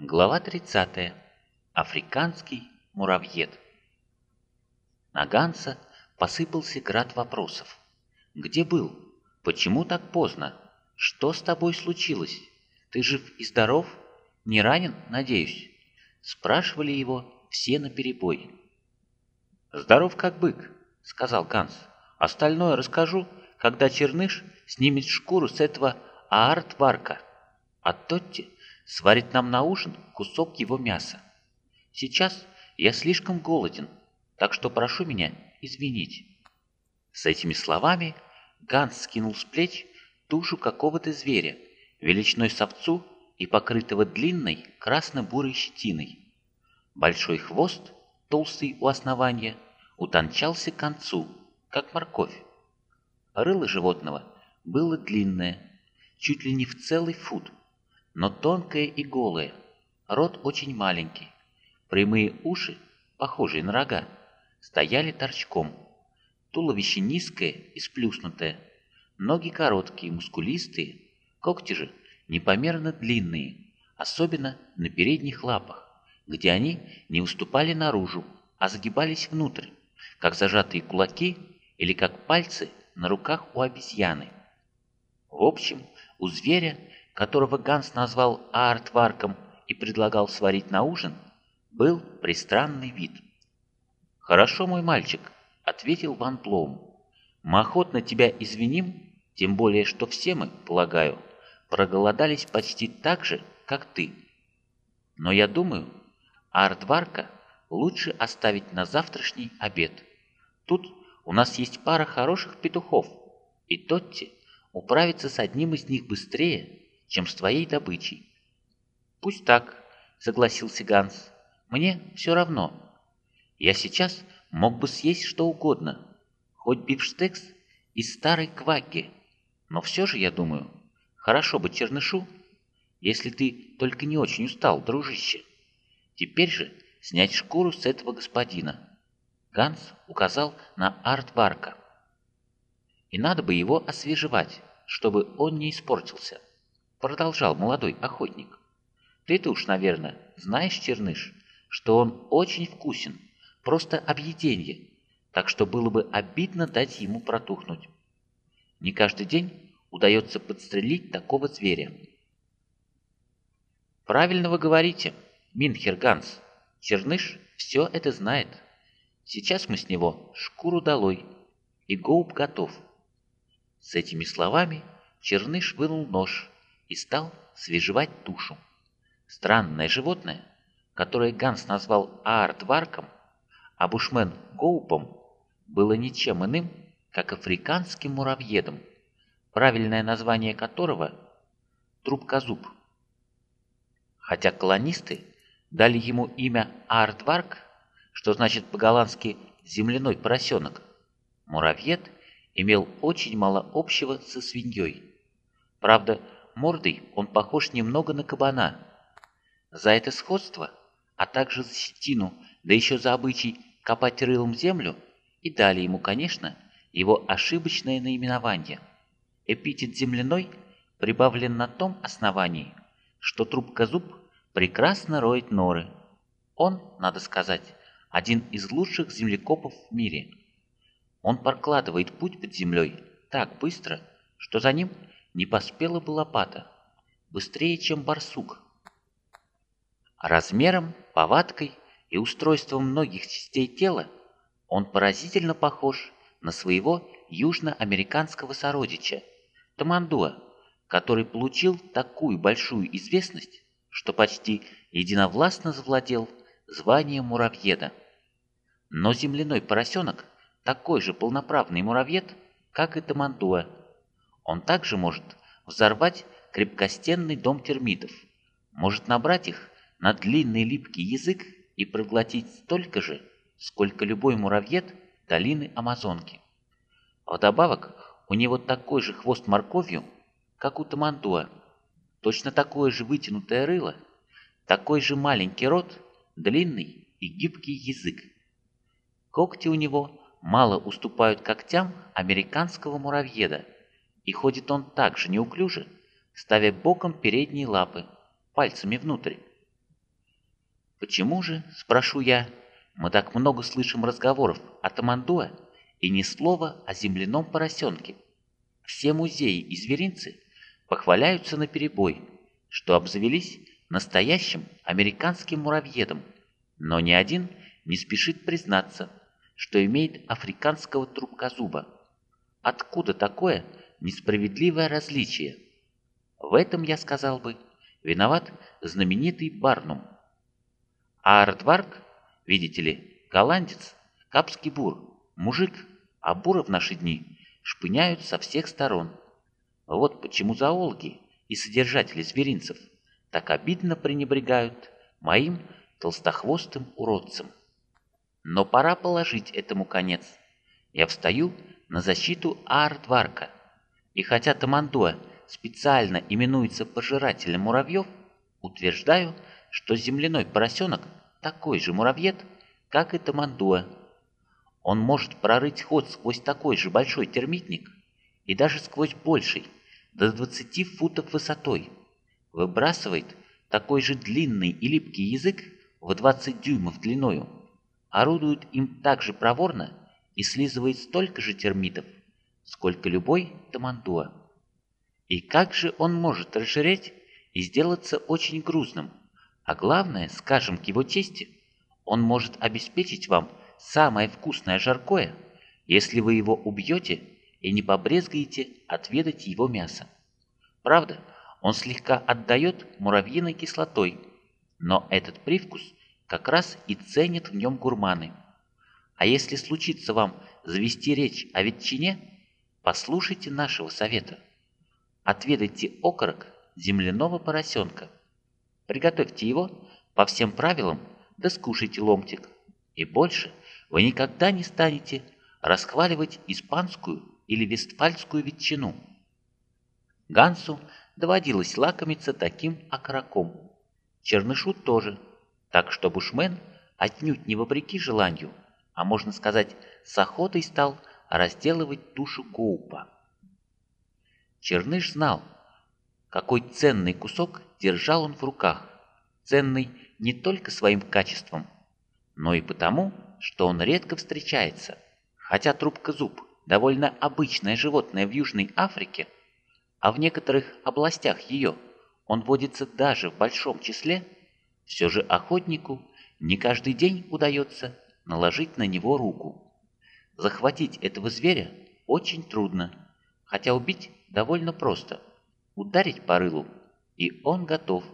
Глава 30. Африканский муравьед. На Ганса посыпался град вопросов. «Где был? Почему так поздно? Что с тобой случилось? Ты жив и здоров? Не ранен, надеюсь?» Спрашивали его все наперебой. «Здоров как бык», — сказал Ганс. «Остальное расскажу, когда Черныш снимет шкуру с этого аартварка, а Тотти сварит нам на ужин кусок его мяса. Сейчас я слишком голоден, так что прошу меня извинить». С этими словами Ганс скинул с плеч тушу какого-то зверя, величиной с овцу и покрытого длинной красно-бурой щетиной. Большой хвост, толстый у основания, утончался к концу, как морковь. Рыло животного было длинное, чуть ли не в целый фут, но тонкое и голое, рот очень маленький, прямые уши, похожие на рога, стояли торчком, туловище низкое и сплюснутое, ноги короткие, мускулистые, когти же непомерно длинные, особенно на передних лапах, где они не выступали наружу, а загибались внутрь, как зажатые кулаки или как пальцы на руках у обезьяны. В общем, у зверя, которого Ганс назвал Аартварком и предлагал сварить на ужин, был пристранный вид. «Хорошо, мой мальчик», — ответил Ван Плоум. «Мы охотно тебя извиним, тем более, что все мы, полагаю, проголодались почти так же, как ты. Но я думаю, Аартварка лучше оставить на завтрашний обед. Тут у нас есть пара хороших петухов, и Тотти управится с одним из них быстрее, чем с твоей добычей. Пусть так, согласился Ганс. Мне все равно. Я сейчас мог бы съесть что угодно, хоть бифштекс из старой кваги. Но все же, я думаю, хорошо бы чернышу, если ты только не очень устал, дружище. Теперь же снять шкуру с этого господина. Ганс указал на Артварка. И надо бы его освежевать, чтобы он не испортился. Продолжал молодой охотник. Ты-то уж, наверное, знаешь, Черныш, что он очень вкусен, просто объеденье, так что было бы обидно дать ему протухнуть. Не каждый день удается подстрелить такого зверя. Правильно вы говорите, Минхер Ганс. Черныш все это знает. Сейчас мы с него шкуру долой, и Гоуб готов. С этими словами Черныш вынул нож и стал свежевать тушу. Странное животное, которое Ганс назвал Аартварком, а Бушмен Гоупом, было ничем иным, как африканским муравьедом, правильное название которого – трубкозуб. Хотя колонисты дали ему имя Аартварк, что значит по-голландски «земляной поросенок», муравьед имел очень мало общего со свиньей. Правда, мордой он похож немного на кабана. За это сходство, а также за щетину, да еще за обычай копать рылом землю, и дали ему, конечно, его ошибочное наименование. Эпитет «земляной» прибавлен на том основании, что трубкозуб прекрасно роет норы. Он, надо сказать, один из лучших землекопов в мире. Он прокладывает путь под землей так быстро, что за ним не поспела бы лопата, быстрее, чем барсук. Размером, повадкой и устройством многих частей тела он поразительно похож на своего южноамериканского сородича, Тамандуа, который получил такую большую известность, что почти единовластно завладел званием муравьеда. Но земляной поросенок такой же полноправный муравьед, как и Тамандуа. Он также может взорвать крепкостенный дом термитов, может набрать их на длинный липкий язык и проглотить столько же, сколько любой муравьед долины Амазонки. Вдобавок, у него такой же хвост морковью, как у Тамандуа точно такое же вытянутое рыло, такой же маленький рот, длинный и гибкий язык. Когти у него мало уступают когтям американского муравьеда, и ходит он так же неуклюже, ставя боком передние лапы, пальцами внутрь. Почему же, спрошу я, мы так много слышим разговоров о Тамандуа и ни слова о земляном поросенке? Все музеи и зверинцы похваляются наперебой, что обзавелись настоящим американским муравьедом, но ни один не спешит признаться, что имеет африканского трубкозуба. Откуда такое несправедливое различие? В этом, я сказал бы, виноват знаменитый Барнум. А Артварк, видите ли, голландец, капский бур, мужик, а буры в наши дни шпыняют со всех сторон. Вот почему зоологи и содержатели зверинцев так обидно пренебрегают моим толстохвостым уродцем. Но пора положить этому конец. Я встаю на защиту Аартварка. И хотя Тамандуа специально именуется пожирателем муравьев, утверждаю, что земляной поросенок такой же муравьед, как и Тамандуа. Он может прорыть ход сквозь такой же большой термитник и даже сквозь больший, до 20 футов высотой. Выбрасывает такой же длинный и липкий язык в 20 дюймов длиною, орудует им так же проворно и слизывает столько же термитов, сколько любой тамандуа. И как же он может расширять и сделаться очень грузным? А главное, скажем к его чести, он может обеспечить вам самое вкусное жаркое, если вы его убьете и не побрезгаете отведать его мясо. Правда, он слегка отдает муравьиной кислотой, но этот привкус как раз и ценят в нем гурманы. А если случится вам завести речь о ветчине, послушайте нашего совета. Отведайте окорок земляного поросенка. Приготовьте его по всем правилам, да скушайте ломтик. И больше вы никогда не станете расхваливать испанскую или вестфальскую ветчину. Гансу доводилось лакомиться таким окороком. Чернышу тоже, так что бушмен отнюдь не вопреки желанию, а можно сказать, с охотой стал разделывать тушу коупа. Черныш знал, какой ценный кусок держал он в руках, ценный не только своим качеством, но и потому, что он редко встречается, хотя трубка-зуб довольно обычное животное в Южной Африке, а в некоторых областях ее он водится даже в большом числе, все же охотнику не каждый день удается наложить на него руку. Захватить этого зверя очень трудно, хотя убить довольно просто. Ударить по рылу, и он готов.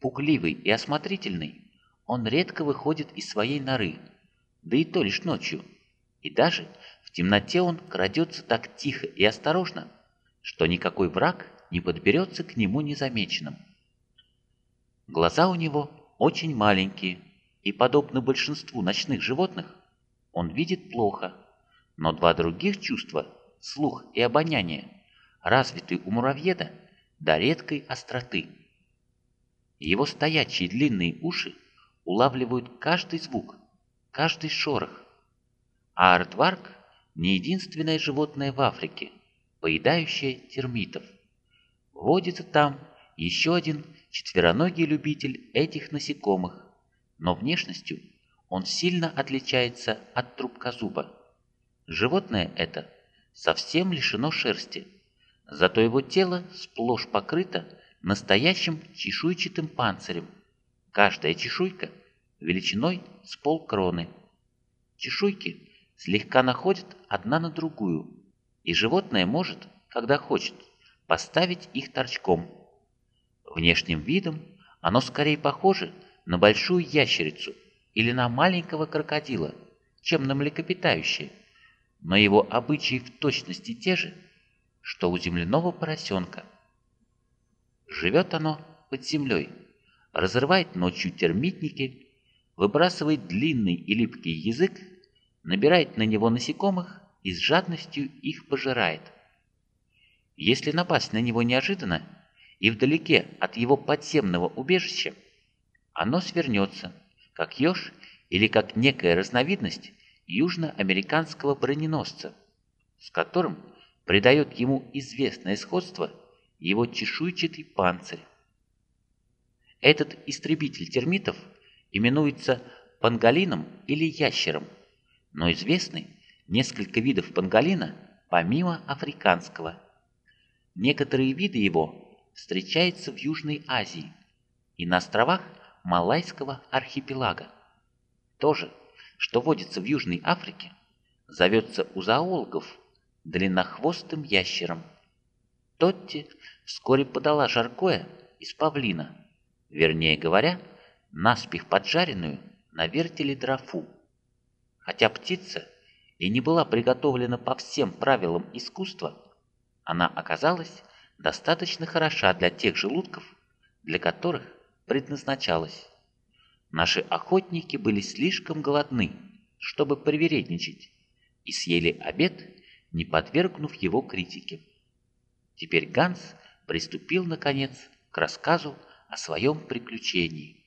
Пугливый и осмотрительный, он редко выходит из своей норы, да и то лишь ночью. И даже в темноте он крадется так тихо и осторожно, что никакой враг не подберется к нему незамеченным. Глаза у него очень маленькие, и, подобно большинству ночных животных, он видит плохо, но два других чувства, слух и обоняние, развиты у муравьеда до редкой остроты. Его стоячие длинные уши улавливают каждый звук, каждый шорох, а артварк не единственное животное в Африке, поедающее термитов. Водится там еще один четвероногий любитель этих насекомых, но внешностью он сильно отличается от трубкозуба. Животное это совсем лишено шерсти, зато его тело сплошь покрыто настоящим чешуйчатым панцирем. Каждая чешуйка величиной с полкроны. Чешуйки слегка находят одна на другую, и животное может, когда хочет, поставить их торчком. Внешним видом оно скорее похоже на большую ящерицу или на маленького крокодила, чем на млекопитающее, но его обычаи в точности те же, что у земляного поросенка. Живет оно под землей, разрывает ночью термитники, выбрасывает длинный и липкий язык набирает на него насекомых и с жадностью их пожирает. Если напасть на него неожиданно и вдалеке от его подземного убежища, оно свернется, как еж или как некая разновидность южноамериканского броненосца, с которым придает ему известное сходство его чешуйчатый панцирь. Этот истребитель термитов именуется панголином или ящером, но известны несколько видов панголина помимо африканского. Некоторые виды его встречаются в Южной Азии и на островах Малайского архипелага. То же, что водится в Южной Африке, зовется у зоологов длиннохвостым ящером. Тотти вскоре подала жаркое из павлина, вернее говоря, наспех поджаренную на вертеле дрофу. Хотя птица и не была приготовлена по всем правилам искусства, она оказалась достаточно хороша для тех желудков, для которых предназначалась. Наши охотники были слишком голодны, чтобы привередничать, и съели обед, не подвергнув его критике. Теперь Ганс приступил, наконец, к рассказу о своем приключении.